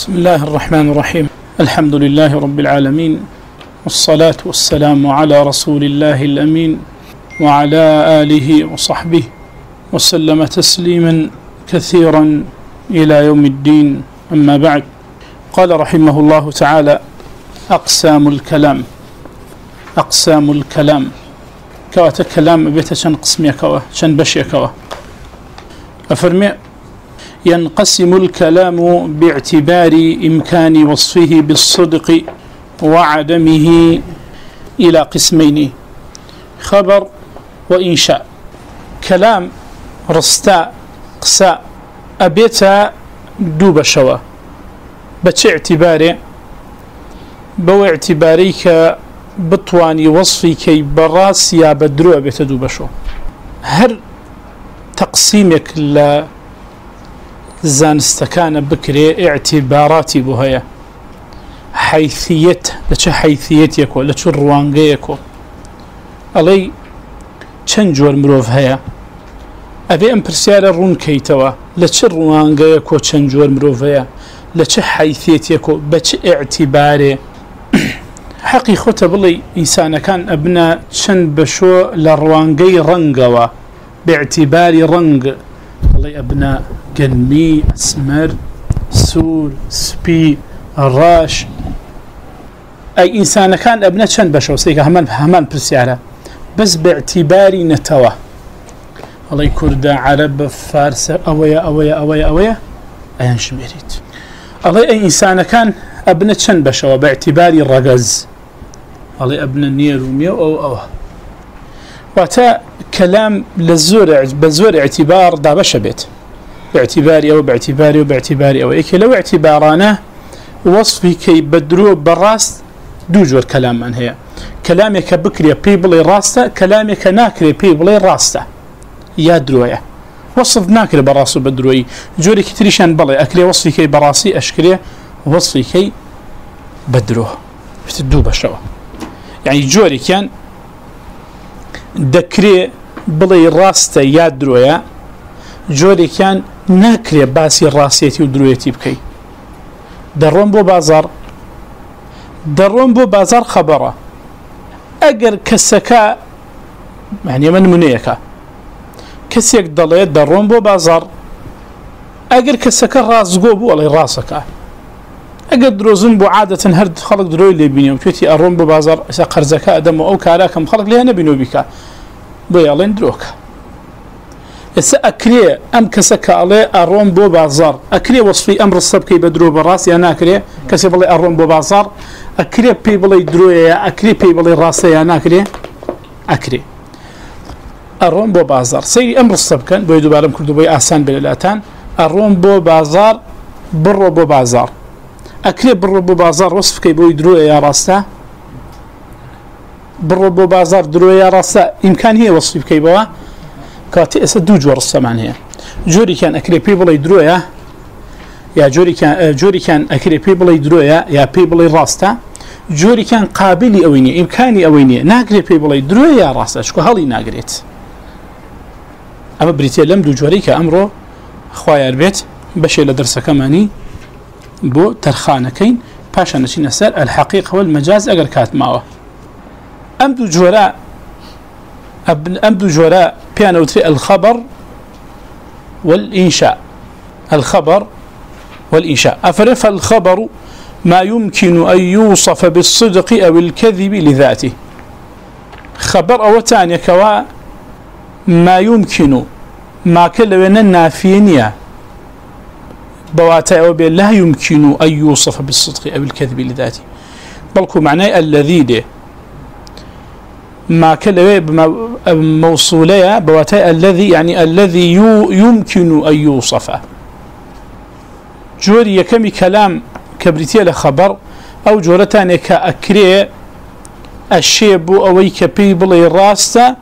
بسم الله الرحمن الرحيم الحمد لله رب العالمين والصلاة والسلام على رسول الله الأمين وعلى آله وصحبه وسلم تسليما كثيرا إلى يوم الدين أما بعد قال رحمه الله تعالى أقسام الكلام أقسام الكلام كواتا كلام بيتا شن قسمي كوا شن بشي كوا أفرمي ينقسم الكلام باعتبار إمكان وصفه بالصدق وعدمه إلى قسمين خبر وإنشاء. كلام رستاء قساء أبيتا دوب شوا. بچ اعتباري بو اعتباريك بطواني وصفي كي براس يا بدرو أبيتا دوب شوا. هر تقسيمك ل زانستكان بكري اعتباراتي بهيا حيثيت لچ حيثيت يكو لچ روانگه يكو علي چن جور مروف هيا ابي ام پرسيار رون كيتوا لچ روانگه يكو چن جور مروف هيا لچ حيثيت يكو بچ اعتباري حقي خوته بلي انسان كان ابنا چن بشو لروانگه رنگوا باعتبار رنگ الله ابناء قلمي اسمر، سور سبي الراش اي انسان كان ابناء شن بشو سيكا همان همان برسيارة بس باعتباري نتوى الله كردا عرب، فارس اويا اويا اويا اويا ايان شميريت الله اي انسان كان ابناء شن بشو باعتباري الرقز الله ابناء نير وميو او او واتا كلام للزور بزور اعتبار دابش بيت. باعتباري او باعتباري وباعتباري او ايكي لو اعتبارانا وصفي كي بدرو براس دوجور كلام من هي. كلامك بكري بيبلي راستا كلامك ناكري بيبلي راستا يا درويا وصف ناكري براسو بدروي. جوري كتريشان بلي اكلي وصفي كي براسي اشكري وصفي كي بدروه. بتدوب شوا يعني جوري كان دكري بڵێ ڕاستە یاد درۆیە، جۆرێکیان ناکرێ باسی ڕاستێتی و درێتی بکەی. دەڕۆم بۆ بازار دەڕۆم بۆ بازار خەبەڕە. ئەگەر کەسەکە معنیێمە نمونەیەەکە کەسێک دەڵێت دەڕۆم بۆ بازار، ئەگەر کەسەکە ڕازگۆ بوو ئەڵی ڕاستەکە. ئەگەر درۆزن بۆ عادەتەن هەر خەڵک درۆی لێبینی و توێتی ئەڕۆم بۆ بازار ئەسا قەرزەکە ئەدەمە ئەو کاراکەم خەڵک لێ نەبینەوە بیکە. بۆ یاڵێن درۆکە. ئێستا ئەکرێ ئەم کەسەکە ئەڵێ ئەڕۆم بۆ بازار، ئەکرێ وەصفی ئەم ڕستە بکەی بە درۆ بەڕاست یا ناکرێ، کەسێ بڵێ ئەڕۆم بۆ بازار، ئەکرێ پێی بڵێ درۆیە ئەکرێ پێی بڵێ ڕاستە یا ناکرێ، ئەکرێ. ئەڕۆم بۆ بازار. سەیری ئەم ڕستە بکەن بۆی دووبارم کردو بۆی ئاسان بێلاتان ئەڕۆم بۆ بازار، بڕۆ بۆ بازار. ئەکرێ بڕۆ بۆ بازار ڕست بکەی بۆی درۆیە یا ڕاستە بڕۆ بۆ بازار درۆیە ڕاستە، ئیمکان هەیە وەصفی بکەی بەوە؟ کاتی ئێستا دوو جۆر ڕستەمان هەیە. جۆریکیان ئەکرێ پێی بڵێ درۆیە یا جۆریکیان جۆریکیان ئەکرێ پێی بڵێ درۆیە یا پێی بڵێ ڕاستە؟ جۆریکیان قابلی ئەوەی نیە ئیمکانی ئەوەی نیە ناگرێت پێی بڵێ درۆی یا ڕاستە؟ شکو هەڵی ناگرێت؟ ئەمە بریتە لەم دوو جۆری کە ئەمڕۆ خوایار بێت بەشێ لە دەرسەکەمانی بۆ تەرخانەکەین پاشان نەچینە سەر الحقیق هەوە مەجاز ئەگەر کاتماوە. ئەم دوو جۆرە ئەم دوو جۆرە پیانەوتری الخبر والإنشاء الخبر والإنشاء أفرف الخبر ما يمكن أن يوصف بالصدق أو الكذب لذاته خبر أو تاني كوا ما يمكن ما كلنا النافينية بواتا أو لا يمكن أن يوصف بالصدق أو الكذب لذاته بلكو معناه الذي ده ما كلمه موصوله بواتاء الذي يعني الذي يمكن ان يوصف. جوري كم كلام كبريتي لخبر او جورتان كاكري الشيب او كبيبل الراستا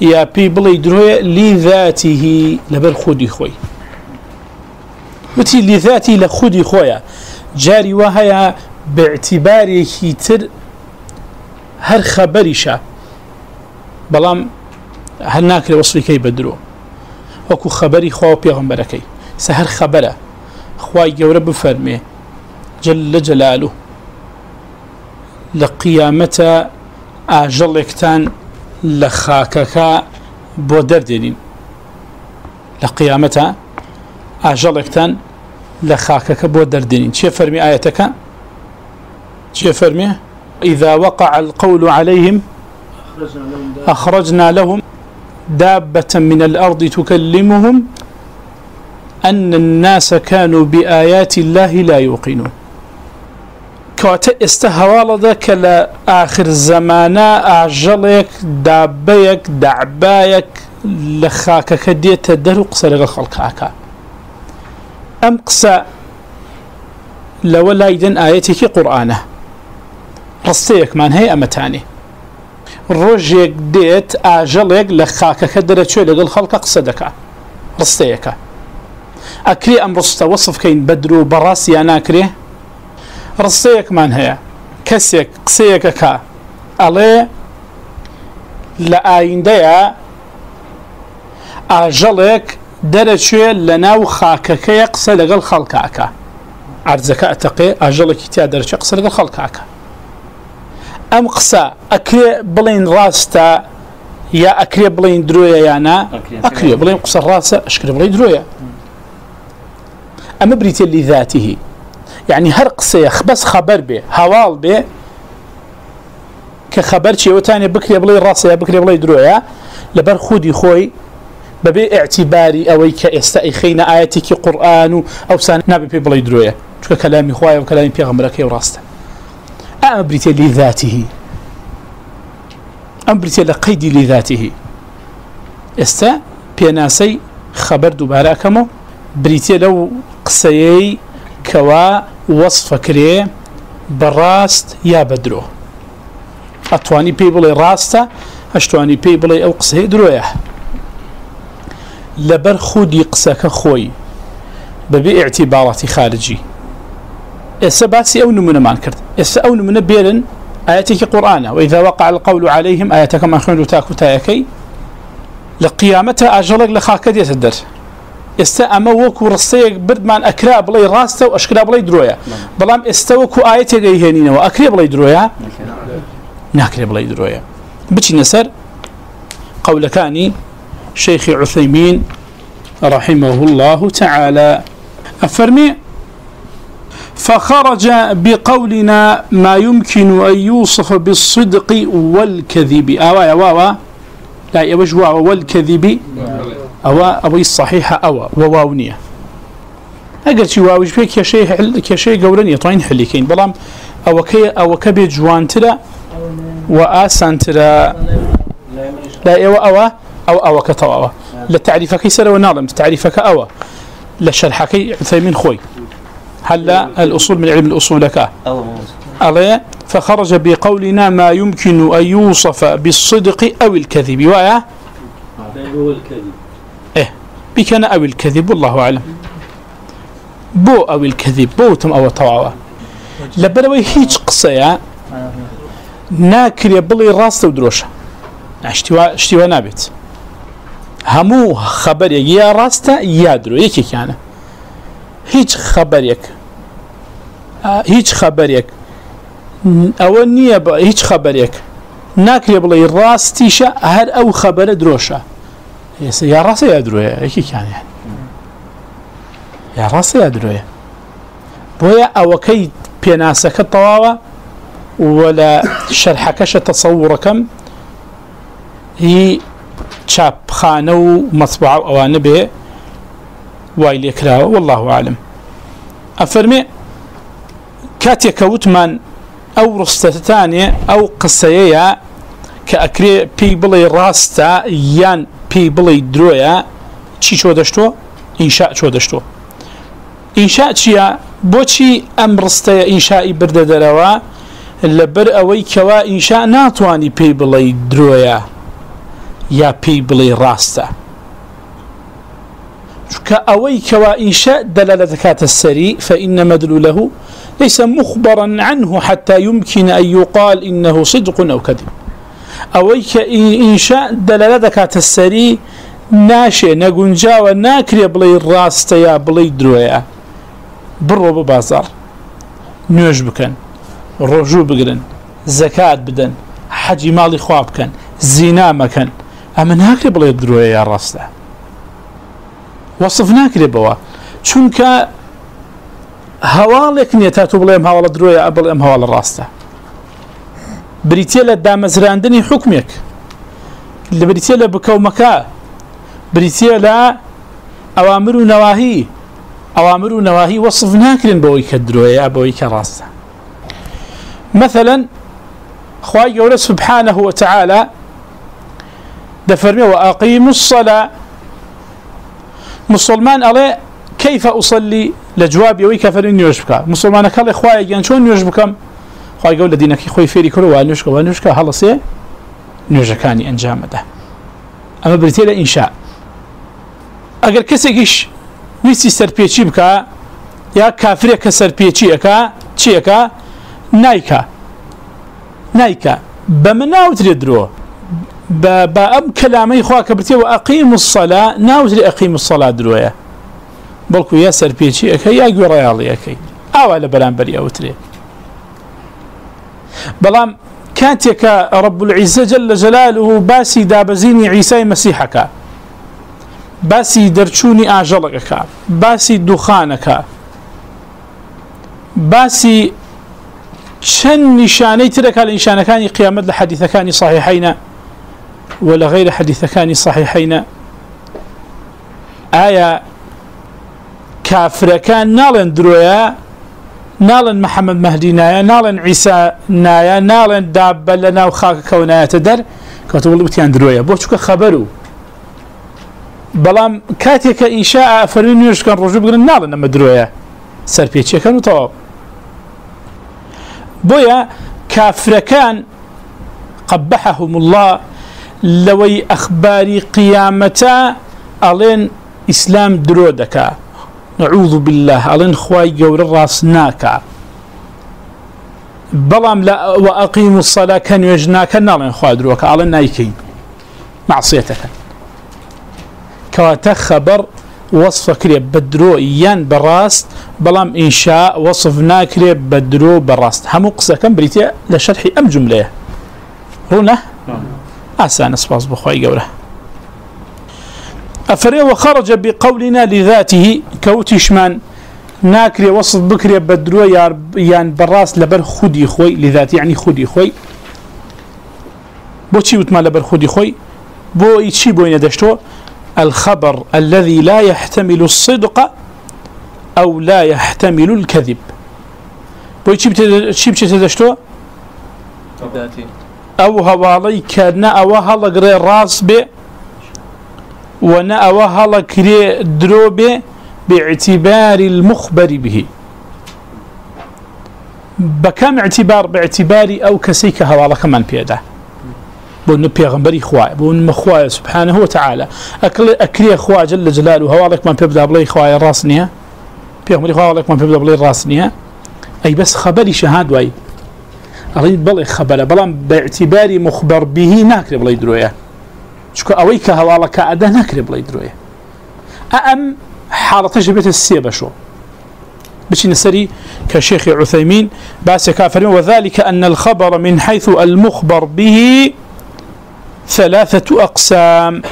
يا بيبل دروي لذاته لبر خودي خوي. وتي لذاتي لخودي خويا. جاري وهي باعتباري كيتر هر خبري شا بلام هل ناكل وصفي كي بدرو وكو خبري خواه بيغمبركي سهر خبره خواهي جورة بفرمي جل جلاله لقيامة أجل اكتان لخاكك بودر دينين لقيامة أجل اكتان لخاكك بودر دينين شو فرمي آياتك شو فرمي إذا وقع القول عليهم أخرجنا لهم دابة. من الأرض تكلمهم أن الناس كانوا بآيات الله لا يوقنون. كواتا استهوال ذاك لآخر الزمانا أعجلك، دابيك، دعبايك لخاك كديت الدهر قصر الخلق عكا أم قصى لو لا آياتك قرآنه رستيك من هي أمتاني. ڕۆژێک دێت ئاژەڵێک لە خاکەکە دەرەچێ لەگەڵ خەڵکە قسە دەکا ڕستەیەەکە ئەکرێ ئەم ڕستە وەصفکەین بە درو بەدرو بەڕاستیان ناکرێ؟ ڕستەیەکمان هەیە. کەسێک قسەیەکەکە ئەڵێ لە ئایندەیە ئاژەڵێک دەرەچێ لە ناو خاکەکەیە قسە لەگەڵ خەڵکاکە. ئارزەکە ئەتەقێ، ئاژەڵێکی تیا دەرچێ قسە لەگەڵ خەڵکاکە. ام قصا اكري بلين راستا يا اكري بلين درويا يا انا اكري بلين قصا راسا اشكري بلين درويا اما بريت لذاته يعني هر قصه بس خبر به حوال به كخبر شيء وثاني بكري بلين راسا يا بكري بلين درويا لبر خودي خوي ببي اعتباري او كاستاخين اياتك قران او سان نبي بلين درويا شو كلامي خويا وكلامي بيغمرك وراسته أم بريت لذاته. أم لقيد لذاته. استا بيناسي خبر دوباره كمو بريت لو قسيي كوا وصف كري براست يا بدرو. أتواني بيبلي راستا، أشتواني بيبلي أو قسي درويا لبر خودي قسك خوي، ببي اعتبارات خارجي. السباسي أو نمنا ما نكرت الس أو نمنا بيرن آياتك قرآن وإذا وقع القول عليهم آياتك ما خنوا تاكو تاكي لقيامتها أجلق لخاكد يتدر استأما وكو رصيق بردمان أكرا بلاي راستا وأشكرا بلاي درويا بلام استوكو آياتي غيهنين وأكرا بلاي درويا ناكرا بلاي درويا بچي نسر قول كاني شيخ عثيمين رحمه الله تعالى أفرمي فخرج بقولنا ما يمكن أن يوصف بالصدق والكذب. أوا يا واوا. لا يوجه واوا؟ والكذب. أوا أبي الصحيحة أوا وواونية أقل شي واوج فيك يا شيء يا شيء قولني طين حليكين بلام، أو كي، أو كبي جوان ترى، وآسان ترى. لا يوا أوا، أو أو كتوا للتعريف كيسر ونعلم، تعريفك أوا. لشرحك عثيمين خوي. هلا الأصول من علم الأصول لك؟ عليه فخرج بقولنا ما يمكن أن يوصف بالصدق أو الكذب. ويا إيه، بكنا أو الكذب، والله أعلم. بو أو الكذب بو تم أو طواوا لبنوي هيج قصة ناكر يبلي راس ودروشة. اشتوا اشتوا نابت. همو خبر يا راستا يا درو. يكي كان هیچ خبرێک هیچ خبرێک ئەوە نییە بە هیچ خبرێک ناکرێ بڵێ، ڕاستیشە هەر ئەو خبرە درۆشە. ئێستا، یا ڕاستە یا درۆیە؟ یەکێکیانیان یا ڕاستە یا درۆیە؟ بۆیە ئەوەکەی پێناسەکە تەواوە ولا شەرحەکەشە تەسەورەکەم هی چاپخانە و مەسبوع ئەوانە بێ وای لێکراوە والله عالم. ئەفەرمێ، کاتێک کەوتمان ئەو ڕستەتانێ ئەو قسەیەیە کە ئەکرێ پێی بڵێ ڕاستە یان پێی بڵێ درۆیە، چی چۆ دەشتۆ ئینشا چۆ دەشتۆ ئینشا چییە؟ بۆچی ئەم ڕستەیە ئینشایی بردە دەرەوە، لەبەر ئەوەی کەوا ئینشا ناتوانانی پێی بڵێ درۆیە یا پێی بڵێ ڕاستە؟ كأوي كوا دلالة كات السري، فإن مدلوله ليس مخبرا عنه حتى يمكن أن يقال إنه صدق أو كذب. أوي كإنشاء دلالة كات السري ناشي نقنجا وناكري بلي الراس تيا بلي درويا برو ببازار. نوێژ بکەن ڕۆژوو بگرن زەکات بدەن حەجی ماڵی خواب بکەن زینا مەکەن ئەمە ناکرێ بڵێ درۆیە یا ڕاستە وەصف ناکرێ بەوە چونکە هەواڵێک نییە تا تو بڵێم هاوڵە درۆیە ئەبڵ ئەم هەواڵە ڕاستە بریتە لە دامەزراندنی حکمێک لە بریتە لە بکەومەکە بریتە لە ئەوامر و نەواهی ئەوامر و نەواهی وەصف ناکرێن بەوەی کە درۆیە بەوەی کە ڕاستە مثلا، خواهي قول سبحانه وتعالى، دفرمي وأقيم الصلاة. مسلمان ألي كيف أصلي لجواب يوي كفر إني يشبك مسلمان قال إخوائي يعني شون يشبكم خواهي قول لدينك إخوي فيري كله وانوشك وانوشك هلا سي نوجكاني أنجام ده أما بريتيلا إنشاء أقل كسيكيش ویستی سەرپێچی بکە، یا کافرێک کە سەرپێچیەکە چیەکە نایکە. نایکە. بە من ناوترێت درۆ بە ئەم کەلامەی خوا کە برتێەوە ئەقیم وسەلا ناوتری ئەقیم وسەلا درۆیە. بەڵکو یا سەرپێچی ئەەکەی یا گوێڕایاڵیەکەی ئاوا لە بەرامبەری ئەوترێ. بەڵام کاتێکە ڕب العیزە جل لە جەلال و باسی دابەزینی عیسای مەسیحەکە. باسی دەرچوونی ئاژەڵەکەکە. باسی دوخانەکە. باسی چەند نیشانەی ترەکە لە نیشانەکانی قیامەت لە حەدیثەکانی صحیحینە و لە غیرە حەدیثەکانی صحیحینە ئایا کافرەکان ناڵێن درۆیە ناڵن محەممەد مەهدی نایە ناڵێن عیسا نایە ناڵێن دابە لە ناو خاکەکەەوە نایەتە دەر کەوتە وڵ درۆیە بۆ چووکە خەبەر و بەڵام کاتێککە ئینشا ئەفەرمی نوێشکان ڕۆژ بگرن ناڵن نەمە درۆیە سەرپێچیەکەن و تەواو بۆیە قبحهم الله لەوەی ئەخباری قیامەتە ئەڵێن ئیسلام درۆ دەکا نعوذ بالله ئەڵێن خوای گەورە ڕاست ناکە بەڵام لە ئەقیم و سەلا کە نوێژ ناکە ناڵێن خوا درۆکە كواتا خبر وصف كري بدرو يان براست، بلام إنشاء وصف ناكري بدرو براست. همو قصة كم بريتيا لشرح أم جملة هنا أسان أسباس بخواي قوله أفري وخرج بقولنا لذاته كوتشمان ناكري وصف بكري بدرو يان براست لبر خودي خوي لذات يعني یعنی خودي خوي بو چی وتما لبر خودی خوی بو ای چی بوینه دشتو الخبر الذي لا يحتمل الصدق أو لا يحتمل الكذب. بوي شي بتدشتو أو هوالي كان أو هلا قري راس بي ونا أو هلا كري درو بي باعتبار المخبر به. بكم اعتبار باعتبار أو كسيك هوالا كمان بيده بون پیغمبري خوای بون مخوای سبحانه وتعالى اكل اكري خوا جل جلاله هوالك من بيبدا بلاي خواي راسنيا پیغمبري خوالك من بيبدا بلاي راسنيا اي بس خبري شهاد واي اريد بلاي خبر بلام باعتباري مخبر به ناكري بلاي درويا شكو اويك هوالك ادا ناكري بلاي درويا ام حالة جبت السيبة شو بشي نسري كشيخ عثيمين باس كافرين وذلك أن الخبر من حيث المخبر به ثلاثة أقسام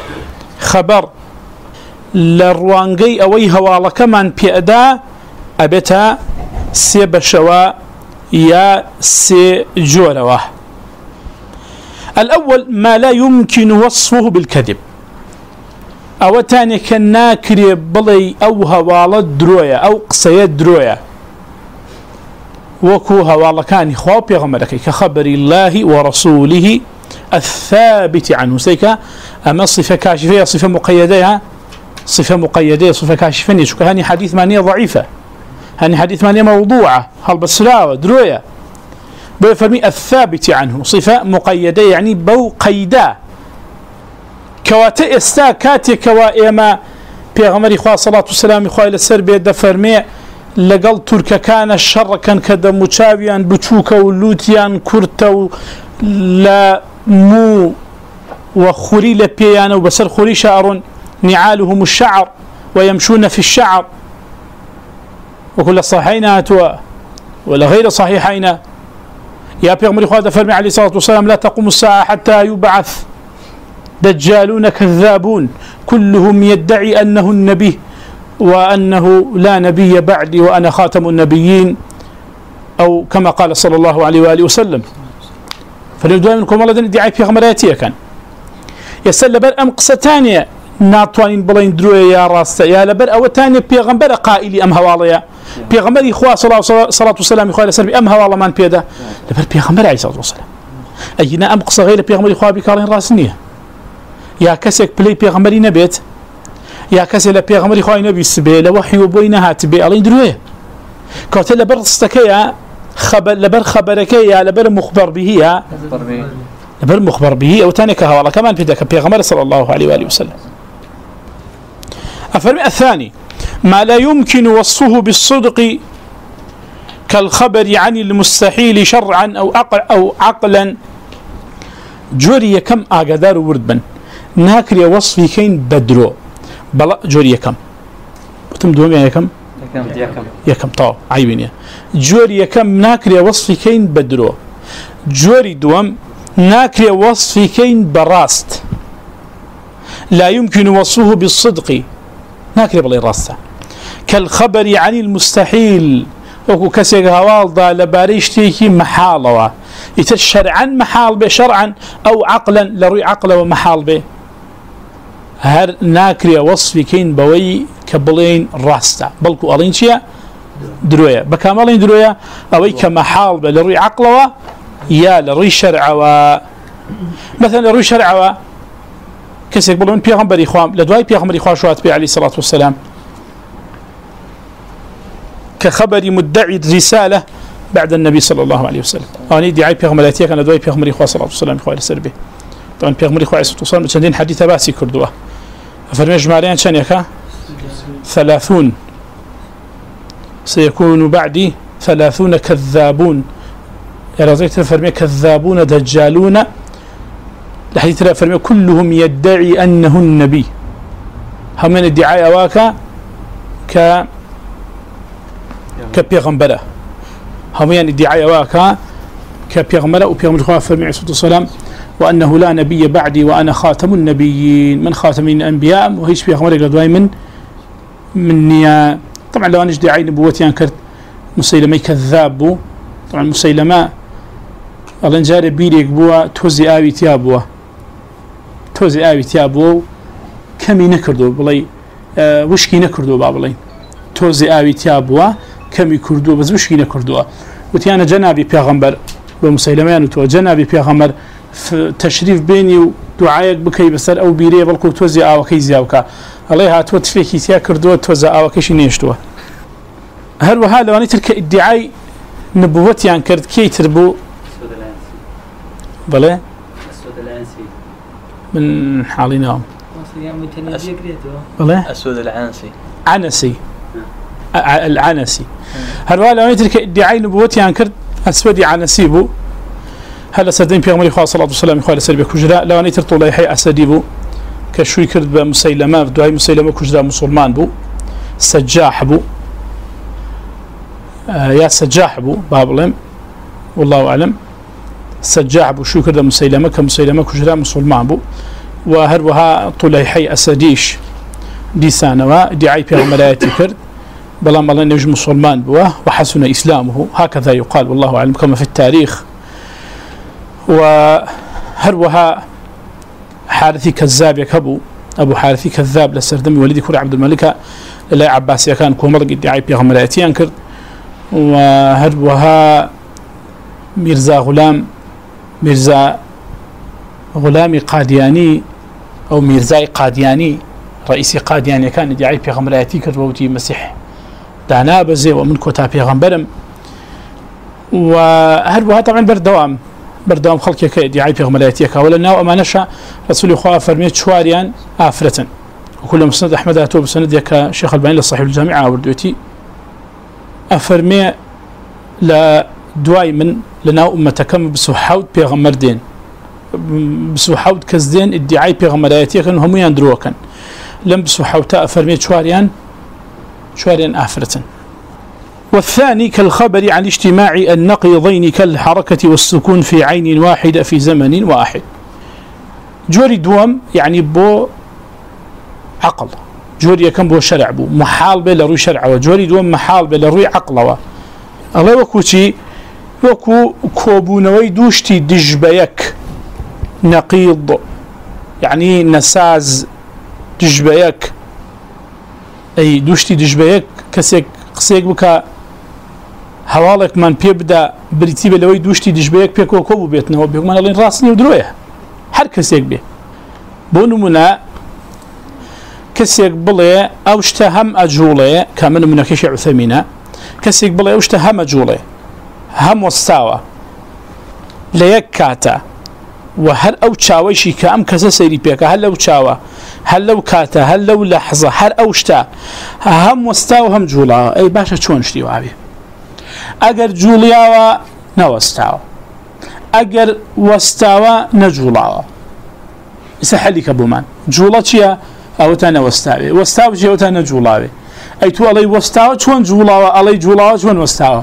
خبر لروانجي أوي هوالا كمان بيأدا أبتا سي بشوا يا سي جوروا الأول ما لا يمكن وصفه بالكذب. أو تاني كناكري بلي أو هوالا درويا أو قصية درويا وكو هوالا كان خواب يغمرك كخبر الله ورسوله الثابت عنه سيكا أما صفة كاشفة صفة مقيدة صفة مقيدة صفة كاشفة يشكو هاني حديث مانية ضعيفة هاني حديث مانية موضوعة. هل بسلاوة دروية. بيفرمي الثابت عنه. صفة مقيدة، يعني بو قيدا كواتا استا، كاتي كوائما. پیغمبر خواه صلاة والسلام خواه لسر بيد فرمي، لقل تركا كان الشر كان كدا مچاويان بچوكا ولوتيان كرتا لا مو وخري لبيان وبسر خري شعر نعالهم الشعر ويمشون في الشعر. وكل صحينا هاتوا ولا غير صحيحين. يا بيغمر إخوة فرمي عليه الصلاة والسلام لا تقوم الساعة حتى يبعث. دجالون كذابون. كلهم يدعي أنه النبي وأنه لا نبي بعدي وأنا خاتم النبيين. أو كما قال صلى الله عليه وآله وسلم. فنبدأ منكم الله ادعي في كان. يسأل بر أم قصة تانية ناتوانين بلين دروية يا راستا يا لبر أو تانية بيغمبر قائلي أم هواليا بيغمبر إخوة صلاة والسلام إخوة لسلم أم هوالا من بيدا لبر بيغمبر عليه الصلاة والسلام أينا أم قصة غير بيغمبر إخوة بكارين راسنية يا كسك بلي بيغمبر نبيت يا كسك لبيغمبر إخوة نبي السبي لوحي وبوينها تبي ألين دروية كوتل لبر استكيا خبر لبر خبرك يا لبر مخبر به يا لبر مخبر به او ثاني كهوالا كمان في ذاك بيغمر صلى الله عليه واله وسلم افرمي الثاني ما لا يمكن وصفه بالصدق كالخبر عن المستحيل شرعا او عقل او عقلا. جوري كم اقدار وردبن ناكري وصفي كين بدرو. بلا جوري كم. تم دوم يا كم؟ يكم طاو عيبين يا جوري يكم ناكري وصفي كين بدرو. جوري دوم ناكري وصفي كين براست. لا يمكن وصفه بالصدق. ناكري بلي راستا كالخبر عن المستحيل. وكو كسيق هوالدا لباريشتيكي محالوا يتشرعا محال به شرعا او عقلا لروي عقلا ومحال به هر ناكري وصفي كين بوي كبلين راستا بلكو ألين شيا؟ درويا بكاملين درويا أوي كمحال بلروي عقلوا يا لروي شرعوا مثلا لروي شرعا شرعوا كسيك بلون بيغمبر إخوام لدواي بيغمبر إخوام شوات بي عليه الصلاة والسلام كخبر مدعي الرسالة بعد النبي صلى الله عليه وسلم. أنا دعاي بيغمبر كان لدواي بيغمبر إخوام صلى الله عليه وسلم إخوام السربي طبعا بيغمبر إخوام صلى الله عليه وسلم چندين حديثة باسي كردوه فرمي جمالين شان يكا ثلاثون. سيكون بعدي ثلاثون كذابون يا رزيت فرمي كذابون دجالون الحديث فرمي كلهم يدعي أنه النبي. هم من الدعاء أواكا ك كبيغمبرة هم من الدعاء أواكا كبيغمبرة وبيغمبرة فرمي عليه الصلاة والسلام وأنه لا نبي بعدي وأنا خاتم النبيين. من خاتم الأنبياء؟ وهيش بيغمبرة قدواي من من طبعا لو انا ادعي نبوتي انكرت مسيلمه كذاب طبعا مسيلمه الله جاري بيريك بوا توزي اوي تيابوا توزي اوي تيابوا كمي نكردو بلاي أه وشكي نكردو بابلاي توزي اوي تيابوا كمي كردو بس وشكي نكردو وتيانا جنابي بيغمبر بمسيلمه تو جنابي بيغمبر تشريف بيني ودعايك بكي بسر او بيري بلكو توزي اوي كي زياوكا الله هاتوه تفيكي تيا كردوه توزع او كشي نيشتوه هل وهذا واني تلك ادعاء نبوتي عن كرد كي تربو بلى من حالنا بلى اسود العنسي. عنسي. العنسي. هل واني تلك ادعاء نبوتي عن كرد؟ اسود عنسي بو. هل سدين في عمر صلى الله عليه وسلم قال سلبي كجراء لو اني ترطو لي حي اسدي بو. كشوي كرد بمسيلمة دعاء مسيلمة كجرا مسلمان بو. سجاح بو. آه يا سجاح بو بابلم والله أعلم. سجاح بو، شو كرد مسيلمة كمسيلمة كجرا مسلمان بو وهروها طولي حي أسديش دي سانوا دعاء في عملياتي كرد بلا ما نجم مسلمان بو وحسن إسلامه هكذا يقال والله أعلم كما في التاريخ وهروها حارثي كذاب يكبو أبو حارثي كذاب لسردمي ولدي كور عبد الملك لا عباس يكان كومر ادعاء بيغمراتي أنكر وهروها ميرزا غلام ميرزا غلامي قادياني أو ميرزاي قادياني رئيسي قادياني كان ادعاء بيغمراتي كروتي مسيح دانا بزي ومن كوتا بيغمبرم وهروها طبعا بردوام بردوام خلقي كدعاء بيغمراتي ولا ناو أما نشأ رسول الله فرميت شواريا آفرة وكل مسند أحمد أتوب سند يكا شيخ الباني لصاحب الجامعة وردوتي أفرمي لا دواي من لنا أمتكم بسوحاود بيغمر دين بسوحاود كزدين ادعاء بيغمراتي كان هم يندروا كان لم بسوحاوتا أفرمي شواريا شواريا آفرة والثاني كالخبر عن اجتماع النقيضين كالحركة والسكون في عين واحدة في زمن واحد. جوري دوم يعني یعنی بو عقل. جوري يكن بو شرع بو محال بي لروي شرع وجوري دوم محال بي لروي عقل الله وكو چي وكو كوبو دوشتي دجبيك نقيض يعني یعنی نساز دجبيك اي دوشتي دجبيك كسيك قسيك بكا هەواڵێک من پێ بدا بریتی بە لەوەی دوشتی دژبەیەک پێکەوە کۆ بوو بێتنەوە بێگومان ئەڵێن ڕاستنی و درۆیە. هەر کەسێک بێ. بۆ نمونە، کەسێک بڵێ ئەو شتە هەم ئەجوڵێ کە من منەکەشی عوثەمینە کەسێک هەم وەستاوە لە یەک کاتە و هەر ئەو چاوەشی کە ئەم کەسە سەیری پێکە هەر لەو چاوە، هەر لەو کاتە، هەر لەو لە حەزە هەر ئەو شتە هەم وەستا و هەم جوڵاوە ئەی باشە چۆن شتی واوێ ئەگەر جوڵیاوە نەوەستاوە. ئەگەر وەستاوە نەجوڵاوە ئسە حەلیکە بوومان. جوڵە چییە؟ ئەوتە نەوەستاوێ. وەستاو جێوتە نەجوڵاوێ ئەی تو ئەڵی وەستاوە چۆن جوڵاوە ئەڵی جوڵاوە چۆن وەستاوە؟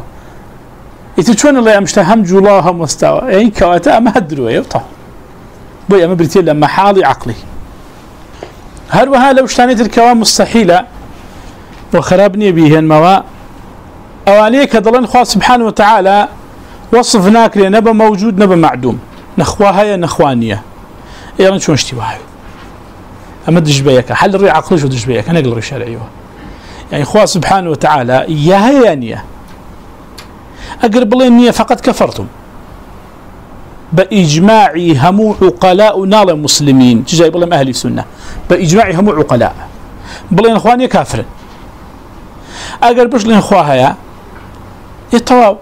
ئیتر چۆن لە ئەمشتە هەم جوڵاوە هەم وەستاوە ئەی کەواتە ئەمە هەدروێ تا بۆ ئەمە بریتێ لە مەحاڵی عقلی هەروەها لەو شتانی ترکەوە مستحیلە بۆ خراپ نییە بیهێنمەوە اوانيه كدلن خوا سبحانه وتعالى وصف ناكري نبا موجود نبا معدوم نخواها يا نخوانيه يعني شو اشتي واحد اما دجبيك حل الري عقلش ودجبيك انا اقل شرعيه يعني خوا سبحانه وتعالى يا هي نيه اقرب لي فقط كفرتم. باجماع همو عقلاء نال المسلمين جايب لهم اهل السنه باجماع همو عقلاء. بلين اخواني كافر. اقرب لي اخواها يتواو.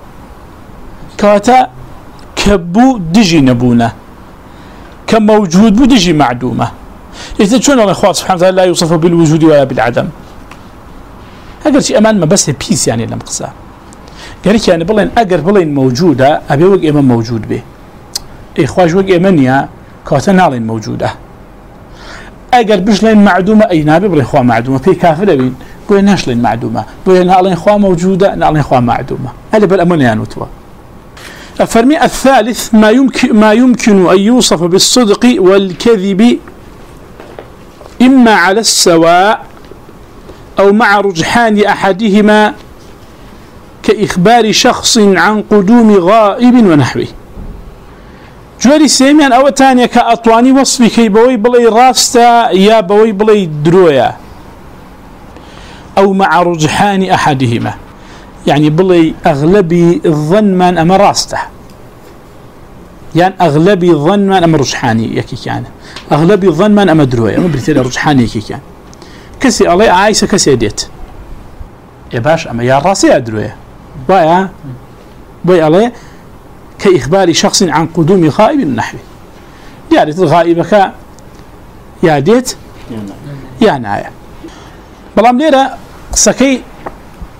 كواتا كبو دجي نبونا. كموجود بو دجي معدومة. إذا شون الله إخوة سبحانه وتعالى لا يوصف بالوجود ولا بالعدم. أقر شيء أمان ما بس بيس يعني لم قصة قال يعني بلين أقر بلين موجودة أبي وق إمام موجود به إخوة وق إمانيا كواتا نالين موجودة أقر بش لين معدومة أي نابي بلين إخوة معدومة في كافر بين بوي ناشلين معدومة بوي نالين خوا موجودة نالين خوا معدومة هل بالأمن يانوتوا فرمي الثالث ما يمكن, ما يمكن أن يوصف بالصدق والكذب إما على السواء أو مع رجحان أحدهما كإخبار شخص عن قدوم غائب ونحوه. جواري سيميان أو تانية كأطواني وصفي كي بوي بلي راستا يا بوي بلي درويا أو مع رجحان أحدهما. يعني بلي أغلبي الظن من أما راسته يعني أغلبي الظن من أما رجحاني يكي كان أغلبي الظن من أما دروي أما بريتير رجحاني يكي كان كسي الله عايسة كسي ديت يا باش أما يا راسي أدروي بايا بايا الله كإخبار شخص عن قدوم غائب النحو يعني الغائبك يا ديت يا نايا بلام ليرة سكي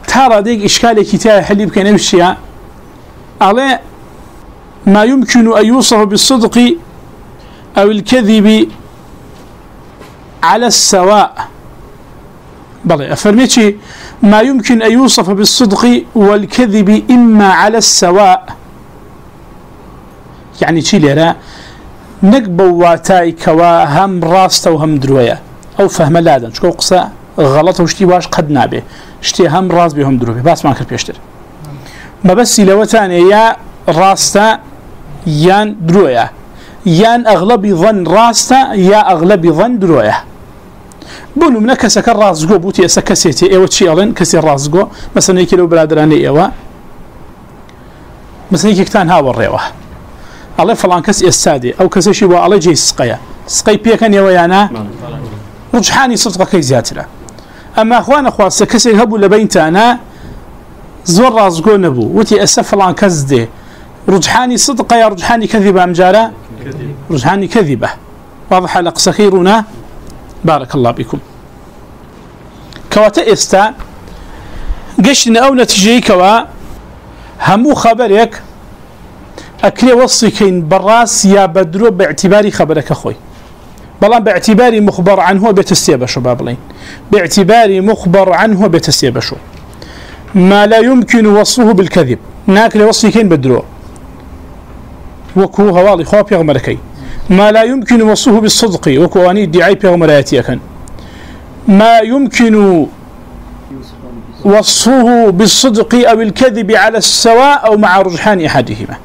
ترى ديك إشكالي كتاب حليب كان يمشي على ما يمكن أن يوصف بالصدق أو الكذب على السواء. بلى أفرميتي ما يمكن أن يوصف بالصدق والكذب إما على السواء. يعني شي ليرا نقبواتاي كوا هم راستا وهم درويا أو فهم لادن شكو قصة؟ غلط وشتي واش قد نابه. شتي هم راس بهم دروبه. بس ما كر بيشتر. ما بس لو ثاني يا راستا يان درويا يان اغلب ظن راستا يا اغلب ظن درويا بونو من كسك الراس جو بوتي سكسيتي ايوه شي الين كسي الراس جو مثلا يكي لو بلادراني ايوه مثلا يكي كتان ها وريوه الله فلان كس السادي او كسي شي بو الله جي سقيا سقي بيكن يا ويانا رجحاني صدقك زياتره اما اخوان اخوان سكسي هبو لبينتانا زور رازقو نبو وتي اسفلان كزدي رجحاني صدق يا رجحاني كذبة ام جارة رجحاني كذبة واضح لك سخيرنا بارك الله بكم كواتا استا قشنا او نتيجي كوا همو خبرك اكلي وصيكين براس يا بدرو باعتباري خبرك اخوي بلان باعتباري مخبر عنه بيتسيب شو بابلين باعتباري مخبر عنه بيتسيب شو ما لا يمكن وصفه بالكذب ناكل وصفي كين بدرو وكو هوالي خواب يغمركي ما لا يمكن وصفه بالصدق، وكو أني دعاي بيغمراتي أكن. ما يمكن وصفه بالصدق أو الكذب على السواء أو مع رجحان أحدهما.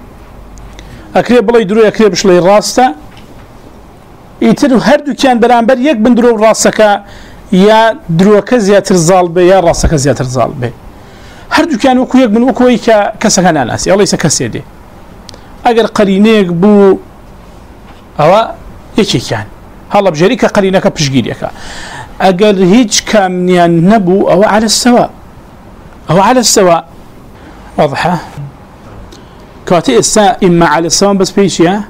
أكريب الله يدرو، أكريب شلي الراستا يترو هردو كان برانبر، يك بندرو راسك يا درو كزيات الظالبة يا راسك زيات الظالبة هردو كان وكو يك من وكو يك كسكان ناسي الله يسكسي دي أجر قرينيك بو أو يكي كان هلا بجريك قرينك بشجيريك أجر هيج كامنيان نبو أو على السواء أو على السواء واضحة كاتي السا إما على السواء بس بيشيا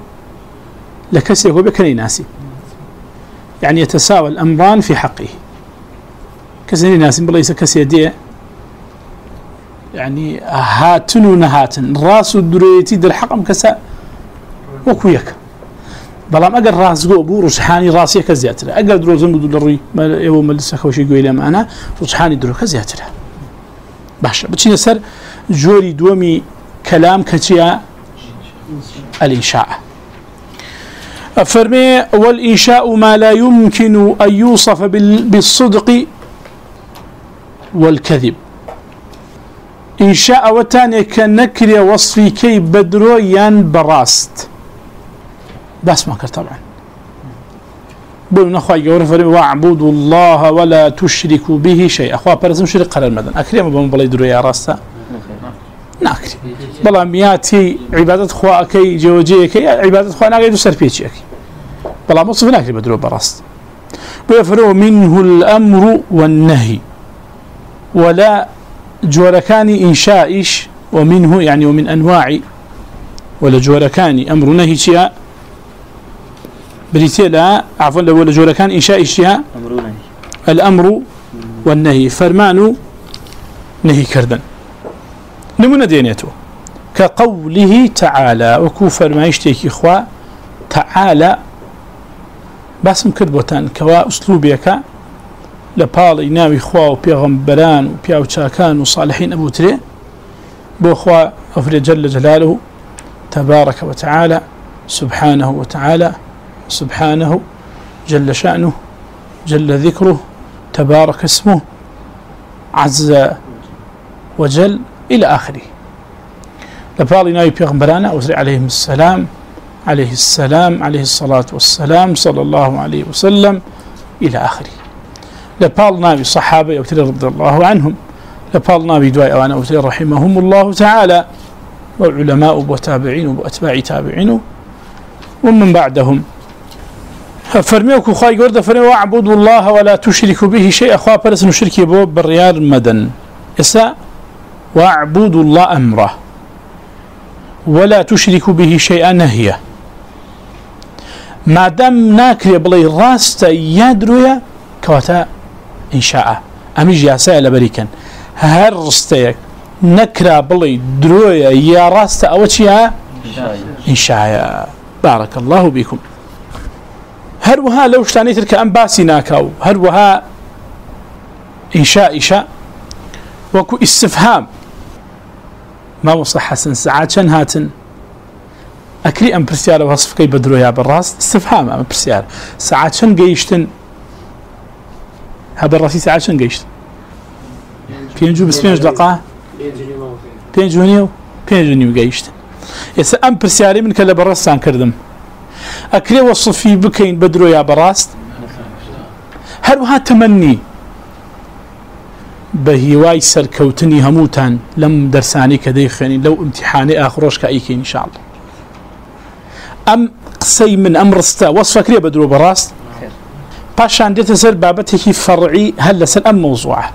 يعني يتساوى الأمران في حقه كسي ناسي بالله يسكسي يعني هاتن ونهاتن راس الدريتي در حقم كسا وكويك بلام اگر راس جو بو رجحاني راسي كزياتره اگر دروزن دو دري ما يو ملسه خوشي قويله معنا رجحاني درو كزياتره باشا بتشين سر جوري دومي كلام كتيا الانشاء فرمي والانشاء ما لا يمكن ان يوصف بالصدق والكذب. انشاء وتاني كنكر وصفي كي بدرو ين براست. بس ما كر طبعا. بقول نخوي جور فرمي واعبدوا الله ولا تشركوا به شيء اخوا برزم شرك قرار مدن اكرم بم بلا يدرو يا راستا؟ ناكري بلا مياتي عبادة خوا كي جوجي كي عبادة خوا ناقي سر بيتشي بلا مصف ناكري بدرو براست بيفرو منه الامر والنهي ولا جوركان انشائش ومنه يعني یعنی ومن انواع. ولا جوركان امر نهي شيء بريتي لا عفوا لو ولا كان انشاء اشياء الامر والنهي فرمان نهي كردن نمونه دينيتو كقوله تعالى وكو فرمايشتك اخوا تعالى بس مكتبوتان كوا اسلوبيك لبالي ناوي خوا وبيغمبران وبياو تشاكان وصالحين ابو تري بو خوا افري جل جلاله تبارك وتعالى سبحانه وتعالى سبحانه جل شأنه، جل ذكره، تبارك اسمه، عز وجل إلى آخره. لفالي نايب يغمبرانا وزرع عليهم السلام، عليه السلام، عليه الصلاة والسلام، صلى الله عليه وسلم إلى آخره. لفال نايب صحابة يوتر رضي الله عنهم. لفال نايب دواء وانا أوتر رحمهم الله تعالى. والعلماء وتابعين وأتباع تابعين. ومن بعدهم فرميوك خواهي قرد فرمي واعبد الله ولا تشرك به شيء أخوة بلس نشرك به بالريال مدن. إسا واعبد الله أمره ولا تشرك به شيئا نهيه ما دام ناكري بلي راستا يدرويا كواتا إن شاء أمي جاسا لبريكا هر رستيك نكرا بلي درويا يا راستا أوتيها إن شاء بارك الله بكم هر وها لو شتاني تلك أم باسي ناكاو هر وها إنشاء إشاء وكو استفهام ما وصح حسن ساعات شن هاتن؟ أكري أم برسيارة وصف كي بدرو يا بالراس استفهام أم برسيارة ساعات شن قيشتن هذا الراسي ساعات شن قيشتن بينجو بس بينجو دقاء بينجو نيو بينجو نيو قيشتن يسا أم برسياري من كلا بالراس كردم أكري وصفي بكين بدرو يا براست. هل وها تمني؟ بهواي سركوتني هموتان، لم درساني كديخني لو امتحاني آخروش كأيكي إن شاء الله. أم قصي من أمر استا وصفك لي بدرو براست. باشان دي تسر بابته فرعي، هل لسل أم موضوعه؟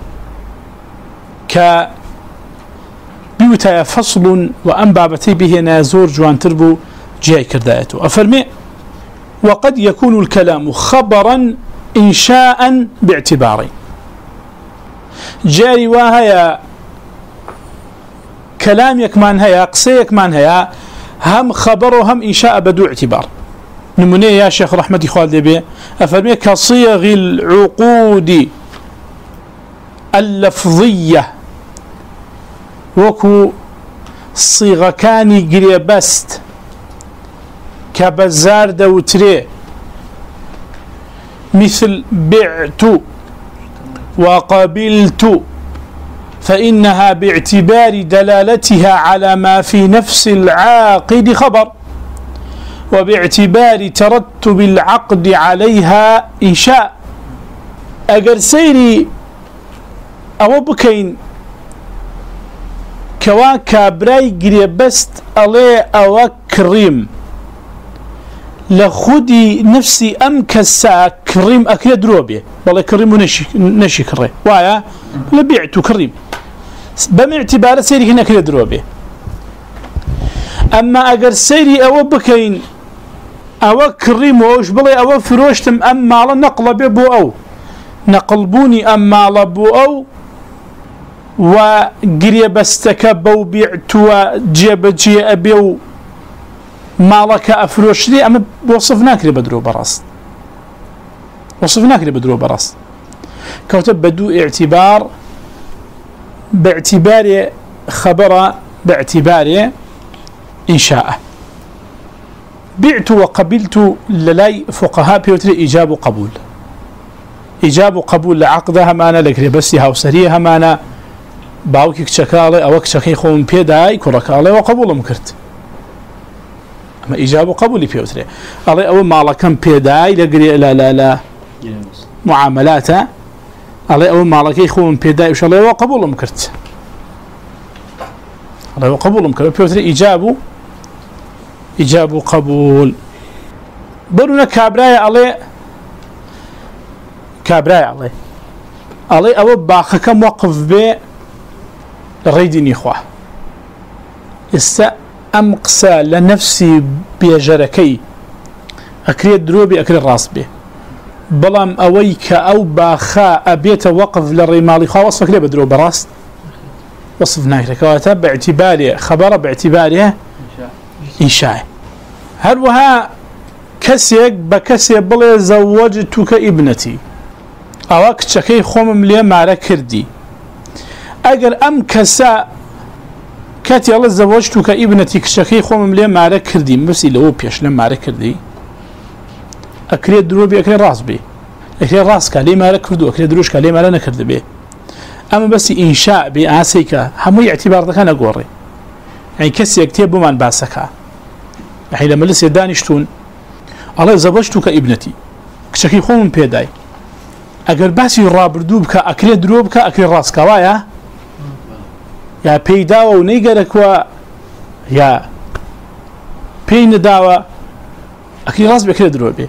ك بيوتا فصل، وأم بابته به نازور جوان تربو جاي كردايته أفرمي وقد يكون الكلام خبرا إنشاء باعتباري جاري وهي كلام يكمان هيا قصي يكمان هيا هم خبر وهم إنشاء بدو اعتبار۔ نموني يا شيخ رحمة إخوال دي أفرمي كصيغ العقود اللفظية وكو وەکو سیغەکانی گرێبەست کە بەزار دەوترێ مثل بعت وقبلت، فإنها باعتبار دلالتها على ما في نفس العاقد خبر، وباعتبار ترتب العقد عليها إنشاء. أجر سيري أو بكين كوا كابراي قريبست، ألي أو كريم لخودي نفسي أم كسا كريم أكيد دروبي والله كريم نشي نشي كريم وايا لبيعتو كريم بما اعتبار سيري هنا أكيد دروبي أما أجر سيري أو بكين او كريم وش بلي او فروشتم، ام مال نقل ببو او. نقلبوني ام مال بو او وقري بستك بو بعتوا جيب جي ابيو مالك افروش لي ام وصفناك لي بدرو براس. وصفناك لي بدرو براس. كتب بدو اعتبار، باعتبار خبر، باعتبار انشاءه بعت وقبلت للاي فقهاء بيوتري إيجاب قبول. إيجاب قبول لعقدها مانا لكري بسيها وسريها مانا. باوكي كشكالي أو كشكي خوم بيداي كركالي وقبول مكرت أما إيجاب قبول بيوتري ألي أول ما بيداي لقري لا لا لا معاملاته ألي أول ما لكي بيداي وش الله وقبول مكرت الله وقبول مكرت بيوتري إيجابه إجاب قبول برونا كابراي علي كابراي علي علي أو باخك موقف بي ريدني إخوة إسا أمقسى لنفسي بيجركي. أكريد دروبي أكريد راس بي بلام أويك أو باخا أبيت وقف للرمالي. خوا وصفك ليه بدرو براس وصف ناكرك واتب باعتباري، خبر باعتباري إنشاء. هل وها كسيك؟ بكسي بلي زوجتك ابنتي. أواك تشكي خوم مليا مارا كردي. أجر أم كسا كاتي الله زوجتك ابنتي كشكي خوم مليا مارا كردي بس إلا هو بيش لما مارا كردي أكري دروبي أكري راس بي أكري راس كالي مارا كردو أكري دروش كالي مارا نكرد بي أما بس انشاء إنشاء بآسيك همو يعتبار ذكا نقوري يعني یعنی كسي يكتب بمان باسكا يعني یعنی لما لسه دانشتون الله زوجتك ابنتي كشكي خوم بيداي اگر باسي رابردو بك اكل درو بك اكل راسك وايا يا بيدا و نيغرك و يا بين داوا اكل راس بك درو بي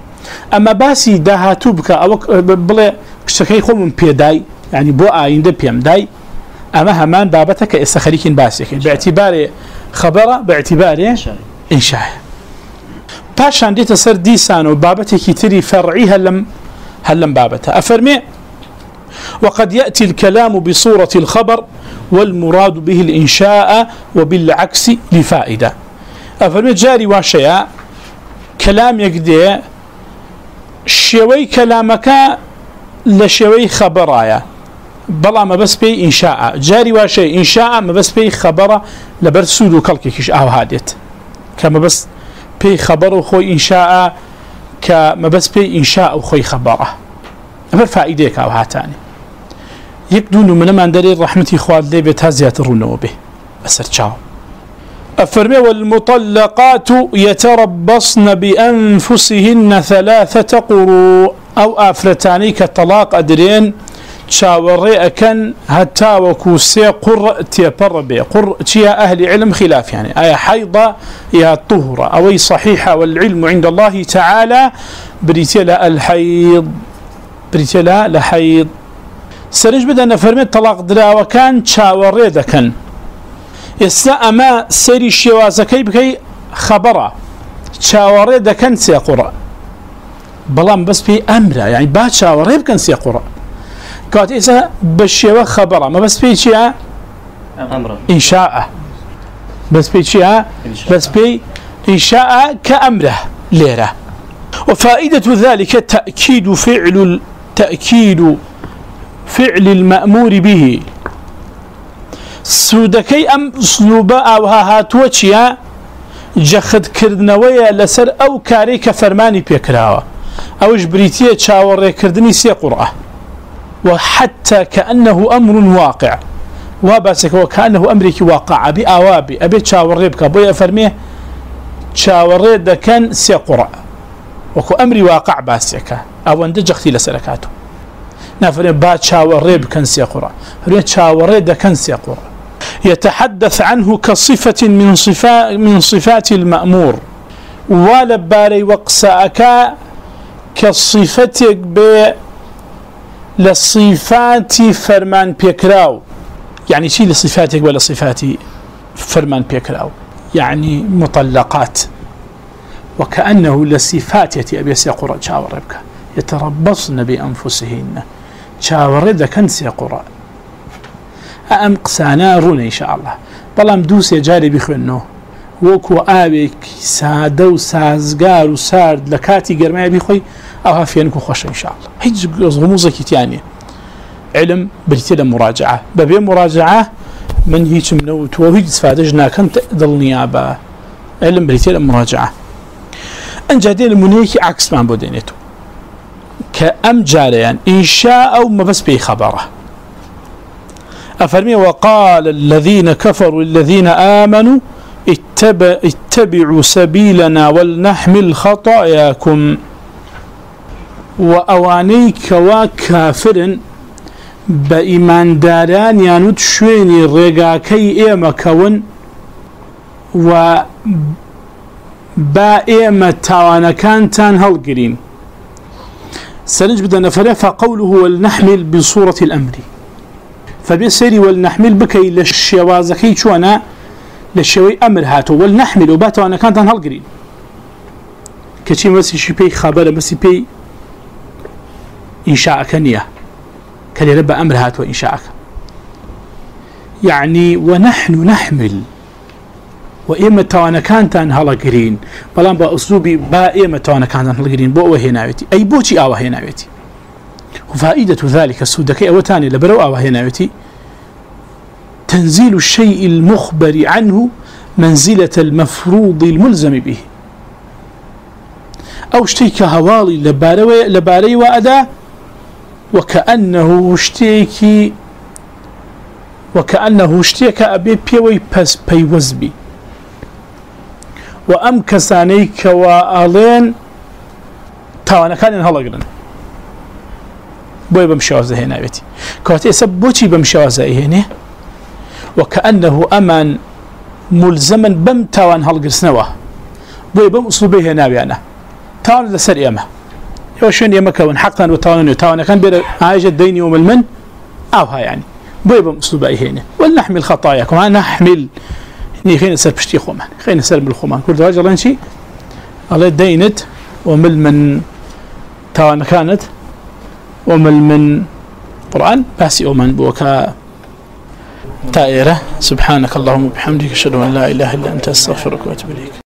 اما باسي دهاتو بك او بلا كشكي خوم بيداي يعني بو اينده بيم داي اما همان بابتك استخريكين باسي باعتبار خبره باعتبار انشاء پاشان دیتا سر دیسان و بابتی کی تری فرعی هلم هلم بابتا افرمی وقد يأتي الكلام بصورة الخبر والمراد به الإنشاء وبالعكس لفائدة. أفرمي جاري واشياء كلام يقدي، شوي كلامك لشوي خبرايا. بلا ما بس بي إنشاء. جاري واشياء إنشاء ما بس بي خبر لبرسود وكالكيش أو هاديت. كما بس بي خبر خوي إنشاء، كما بس بي إنشاء خوي خبره أما فائدة أو هاتاني. يكدون من من دليل رحمة إخوان لي بتازيات الرنو به أسر تشاو أفرمي والمطلقات يتربصن بأنفسهن ثلاثة قروء أو أفرتاني كالطلاق أدرين شاوري أكن هتا وكوسي قر تيبر بي قر تيا أهل علم خلاف يعني أي حيضة يا طهرة أو صحيحة والعلم عند الله تعالى بريتلا الحيض بريتلا لحيض سرج بدا نفرمي الطلاق درا وكان شاوري دكن يسا أما سري الشوازكي بكي خبرة شاوري دكن سيقرأ بلان بس في أمره يعني با شاوري بكن سيقرأ كات إذا بشيوة خبرة ما بس في شيء إنشاء بس في شيء بس في إنشاء كأمره ليرة وفائدة ذلك تأكيد فعل تأكيد فعل المأمور به. سوودەکەی ئەم سلوبە ئاوها هاتووە چییە جەخدکردنەوەیە لەسەر ئەو کارێک کە فەرمانی پێکراوە. ئەوش بریتە چاوەڕێکردنی سێ قوڕە وحتى كأنه أمر واقع. وابسك وكأنه أمرك واقع. أبي أوابي. أبي تشاوريبك أبوي أفرميه تشاوريد كان سيقرأ وكو أمري واقع باسك أو أن دجختي لسلكاته نفر با تشاوريب كان سيقرأ فرميه تشاوريد كان سيقرأ يتحدث عنه كصفة من صفات من صفات المأمور. ولباري وقساك كصفتك ب لصفات فرمان بيكراو يعني شي لصفاتك ولا صفات فرمان بيكراو يعني مطلقات. وكأنه لصفات يتي أبي سيقرأ شاوربك يتربصن بأنفسهن. شاورد كان سيقرأ أم قسانا رون إن شاء الله بلام دوس يجاري بخوينه وكو آبك سادو سازقار وسارد لكاتي قرمي بخوي أو هافينكو خوش إن شاء الله هيج غموزة كتانية علم بريتي مراجعة ببين مراجعة من هيج منوت وهيج سفادجنا كنت ضل نيابة علم بريتي مراجعة أن جادين المنيك عكس ما بودينيتو كأم جاريان إن شاء أو ما بس بي خبره. أفرمي، وقال الذين كفروا الذين آمنوا، اتبع اتبعوا سبيلنا ولنحمل خطاياكم. وأواني كوا كافر بإيمان داران يانوت شويني رقاكي إيما كون و با إيما تاوانا كانتان هالقرين سنج بدنا نفره فقوله ولنحمل بصورة الأمر. فبسري ولنحمل بكي للشوازكي شوانا للشوي أمر هاتو. ولنحمل وباتو أنا كانت كانتان هالقرين كتشي مسي شي بي خبر مسي بي إنشاء كنية كان يربى أمر هات وإنشاءك يعني ونحن نحمل. وإما توانا كانت هلا قرين بلان بأسلوبي با إما توانا كانت هلا قرين بو هناويتي أي بوتي آوه هناويتي وفائدة ذلك السودكي أو تاني لبرو آوه هناويتي تنزيل الشيء المخبر عنه منزلة المفروض الملزم به. أو شتيك هوالي لباري وأداه وكأنه اشتيكي وكأنه اشتيك أبي بيوي بس بيوزبي وأم كسانيك وآلين تاوانا كان ينهلا قرن بوي بمشوازة هنا بيتي كواتي سبوتي بمشوازة هنا وكأنه أمان ملزما بم تاوان هالقرسنوا بوي بم أصلبي هنا بيانا تاوان لسر إيامه يوشون يمكون حقا وتوانا وتوانا كان بير عايجة الدين يوم المن أوها يعني بيبا مسلوبة هنا ولنحمل خطاياكم ها نحمل ني خين سر بشتي خومان خين سر بالخومان كل دواج الله نشي الله دينت ومل من توانا كانت ومل من قرآن باسي أومن بوكا تائرة سبحانك اللهم وبحمدك أشهد أن لا إله إلا أنت أستغفرك وأتوب إليك